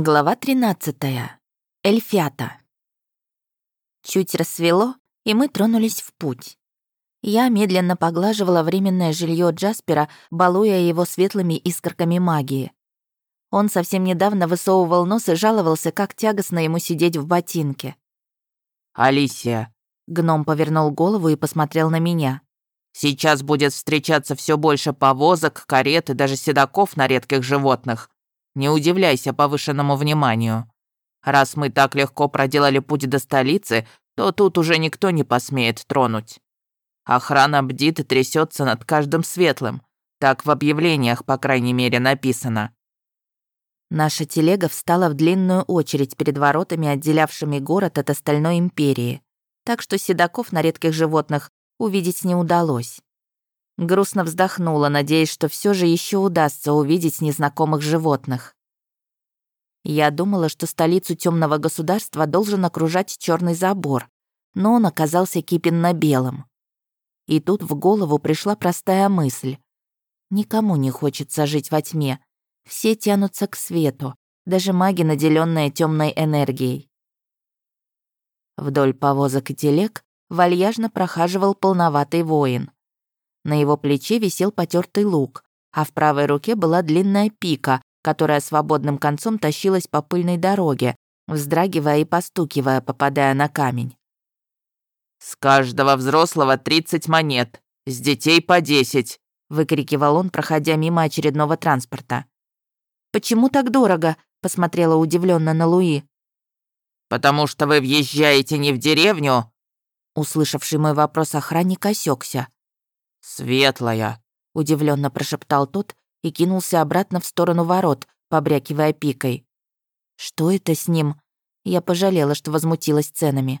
Глава 13. Эльфята. Чуть рассвело, и мы тронулись в путь. Я медленно поглаживала временное жилье Джаспера, балуя его светлыми искорками магии. Он совсем недавно высовывал нос и жаловался, как тягостно ему сидеть в ботинке. «Алисия», — гном повернул голову и посмотрел на меня. «Сейчас будет встречаться все больше повозок, карет и даже седаков на редких животных. Не удивляйся повышенному вниманию. Раз мы так легко проделали путь до столицы, то тут уже никто не посмеет тронуть. Охрана бдит и трясется над каждым светлым. Так в объявлениях, по крайней мере, написано. Наша телега встала в длинную очередь перед воротами, отделявшими город от остальной империи, так что седаков на редких животных увидеть не удалось. Грустно вздохнула, надеясь, что все же еще удастся увидеть незнакомых животных. Я думала, что столицу темного государства должен окружать черный забор, но он оказался кипенно-белым. И тут в голову пришла простая мысль. Никому не хочется жить во тьме. Все тянутся к свету, даже маги, наделенные темной энергией. Вдоль повозок и телег вальяжно прохаживал полноватый воин. На его плече висел потертый лук, а в правой руке была длинная пика, которая свободным концом тащилась по пыльной дороге, вздрагивая и постукивая, попадая на камень. «С каждого взрослого тридцать монет, с детей по десять», выкрикивал он, проходя мимо очередного транспорта. «Почему так дорого?» — посмотрела удивленно на Луи. «Потому что вы въезжаете не в деревню?» Услышавший мой вопрос охранник осекся. «Светлая», — удивленно прошептал тот и кинулся обратно в сторону ворот, побрякивая пикой. «Что это с ним?» Я пожалела, что возмутилась ценами.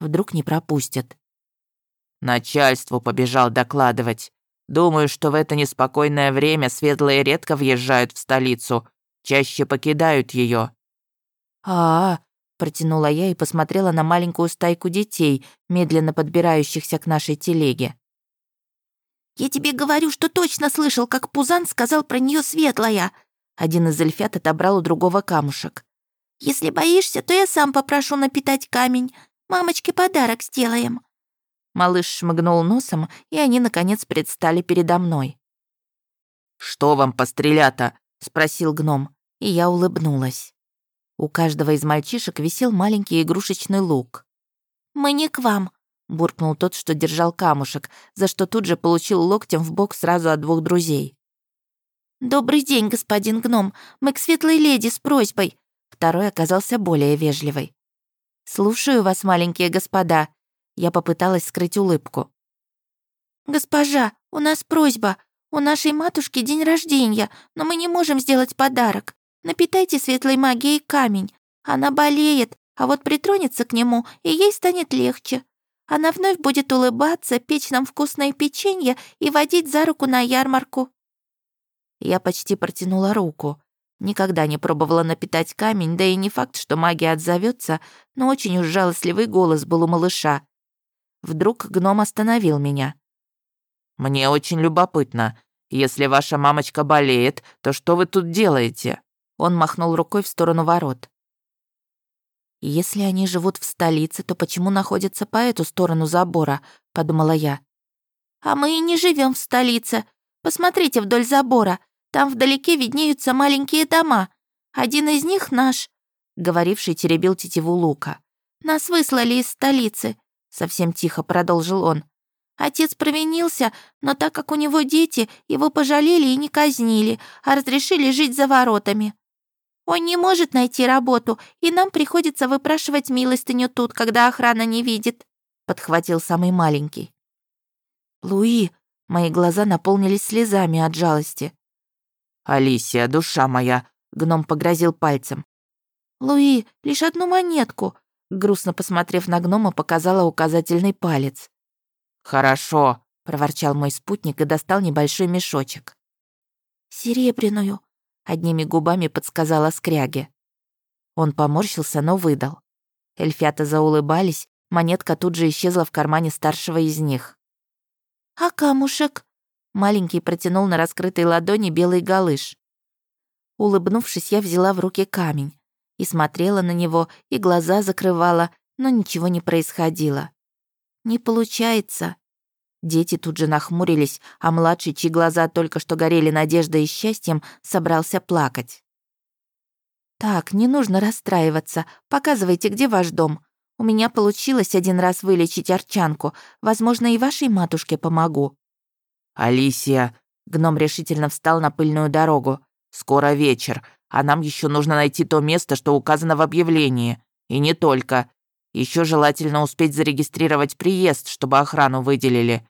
Вдруг не пропустят. Начальству побежал докладывать. Думаю, что в это неспокойное время светлые редко въезжают в столицу, чаще покидают ее. А, -а, -а протянула я и посмотрела на маленькую стайку детей, медленно подбирающихся к нашей телеге. «Я тебе говорю, что точно слышал, как Пузан сказал про нее светлая!» Один из эльфят отобрал у другого камушек. «Если боишься, то я сам попрошу напитать камень. Мамочке подарок сделаем». Малыш шмыгнул носом, и они, наконец, предстали передо мной. «Что вам пострелята?» — спросил гном, и я улыбнулась. У каждого из мальчишек висел маленький игрушечный лук. «Мы не к вам», буркнул тот, что держал камушек, за что тут же получил локтем в бок сразу от двух друзей. «Добрый день, господин гном. Мы к светлой леди с просьбой». Второй оказался более вежливый. «Слушаю вас, маленькие господа». Я попыталась скрыть улыбку. «Госпожа, у нас просьба. У нашей матушки день рождения, но мы не можем сделать подарок. Напитайте светлой магией камень. Она болеет, а вот притронется к нему, и ей станет легче. Она вновь будет улыбаться, печь нам вкусное печенье и водить за руку на ярмарку». Я почти протянула руку. Никогда не пробовала напитать камень, да и не факт, что магия отзовется, но очень уж жалостливый голос был у малыша. Вдруг гном остановил меня. «Мне очень любопытно. Если ваша мамочка болеет, то что вы тут делаете?» Он махнул рукой в сторону ворот. «Если они живут в столице, то почему находятся по эту сторону забора?» — подумала я. «А мы и не живем в столице. Посмотрите вдоль забора. Там вдалеке виднеются маленькие дома. Один из них наш», — говоривший теребил тетиву лука. «Нас выслали из столицы», — совсем тихо продолжил он. «Отец провинился, но так как у него дети, его пожалели и не казнили, а разрешили жить за воротами. Он не может найти работу, и нам приходится выпрашивать милостыню тут, когда охрана не видит», — подхватил самый маленький. «Луи!» — мои глаза наполнились слезами от жалости. «Алисия, душа моя!» — гном погрозил пальцем. «Луи, лишь одну монетку!» — грустно посмотрев на гнома, показала указательный палец. «Хорошо!» — проворчал мой спутник и достал небольшой мешочек. «Серебряную!» Одними губами подсказала скряге. Он поморщился, но выдал. Эльфята заулыбались, монетка тут же исчезла в кармане старшего из них. «А камушек?» Маленький протянул на раскрытой ладони белый галыш. Улыбнувшись, я взяла в руки камень. и смотрела на него, и глаза закрывала, но ничего не происходило. «Не получается». Дети тут же нахмурились, а младший, чьи глаза только что горели надеждой и счастьем, собрался плакать. «Так, не нужно расстраиваться. Показывайте, где ваш дом. У меня получилось один раз вылечить арчанку. Возможно, и вашей матушке помогу». «Алисия!» Гном решительно встал на пыльную дорогу. «Скоро вечер, а нам еще нужно найти то место, что указано в объявлении. И не только. Еще желательно успеть зарегистрировать приезд, чтобы охрану выделили».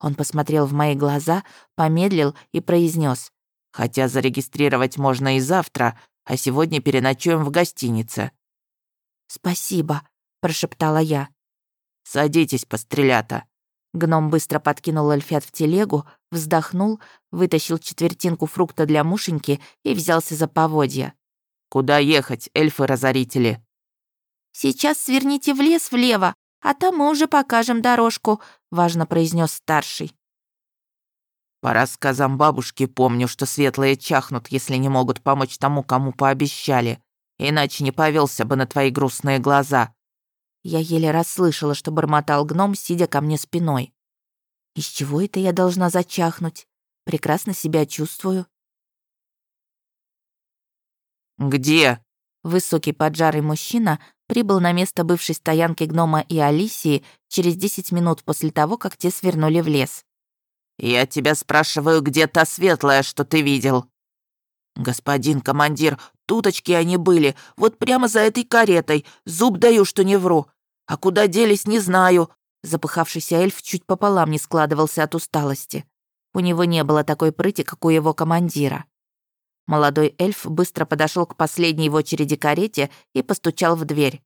Он посмотрел в мои глаза, помедлил и произнес: «Хотя зарегистрировать можно и завтра, а сегодня переночуем в гостинице». «Спасибо», — прошептала я. «Садитесь, пострелята». Гном быстро подкинул Эльфят в телегу, вздохнул, вытащил четвертинку фрукта для мушеньки и взялся за поводья. «Куда ехать, эльфы-разорители?» «Сейчас сверните в лес влево, а там мы уже покажем дорожку», — важно произнес старший. По рассказам бабушки помню, что светлые чахнут, если не могут помочь тому, кому пообещали. Иначе не повелся бы на твои грустные глаза. Я еле расслышала, что бормотал гном, сидя ко мне спиной. Из чего это я должна зачахнуть? Прекрасно себя чувствую. «Где?» Высокий поджарый мужчина прибыл на место бывшей стоянки гнома и Алисии через 10 минут после того, как те свернули в лес. «Я тебя спрашиваю, где та светлая, что ты видел?» «Господин командир, туточки они были, вот прямо за этой каретой. Зуб даю, что не вру. А куда делись, не знаю». Запыхавшийся эльф чуть пополам не складывался от усталости. У него не было такой прыти, как у его командира. Молодой эльф быстро подошел к последней в очереди карете и постучал в дверь.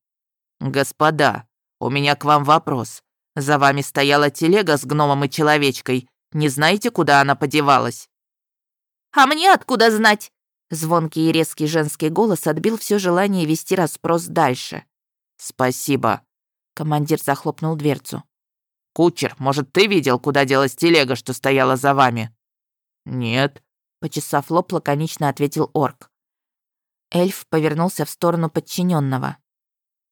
«Господа, у меня к вам вопрос. За вами стояла телега с гномом и человечкой. Не знаете, куда она подевалась?» «А мне откуда знать?» Звонкий и резкий женский голос отбил все желание вести расспрос дальше. «Спасибо». Командир захлопнул дверцу. «Кучер, может, ты видел, куда делась телега, что стояла за вами?» «Нет», — почесав лоб, лаконично ответил орк. Эльф повернулся в сторону подчиненного.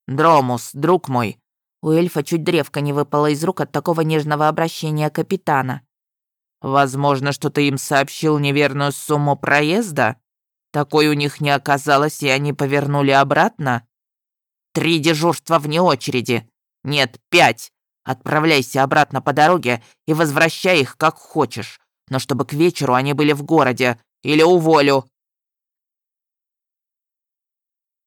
«Дромус, друг мой». У эльфа чуть древко не выпало из рук от такого нежного обращения капитана. Возможно, что ты им сообщил неверную сумму проезда? Такой у них не оказалось, и они повернули обратно? Три дежурства вне очереди. Нет, пять. Отправляйся обратно по дороге и возвращай их как хочешь. Но чтобы к вечеру они были в городе. Или уволю.